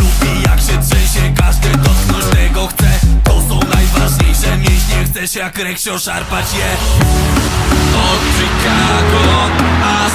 lubi jak się trzęsie. Każdy dotknąć tego chce. To są najważniejsze. Mięśnie Chcesz jak Reksio szarpać je. Od Chicago aż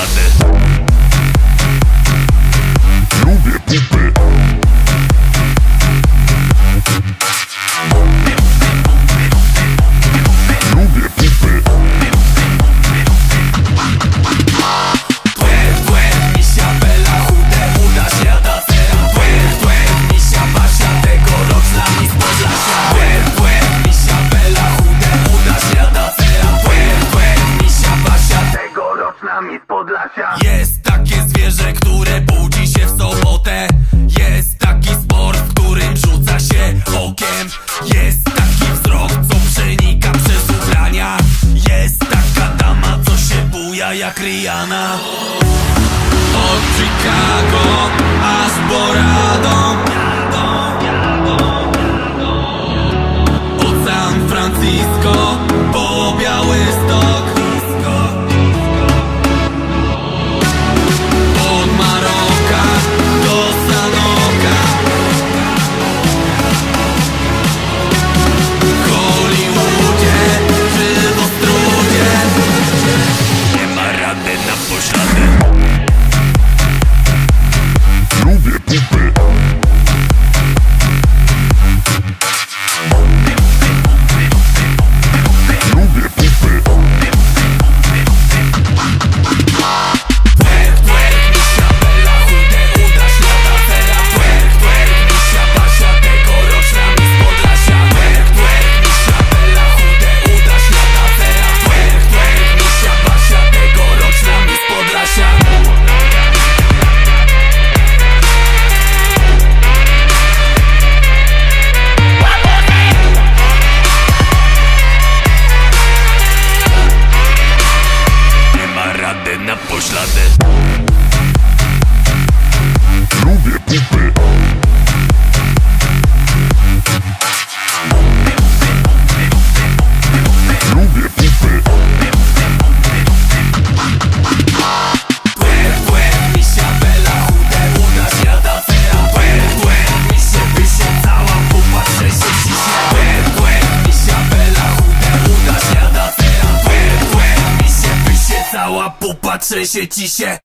nothing. Podlasia Jest takie zwierzę, które budzi się w sobotę. Jest taki sport, w którym rzuca się okiem. Jest taki wzrok, co przenika przez ubrania. Jest taka dama, co się buja jak Rihanna. Od Chicago aż po Radom Od San Francisco puxada 这些极限。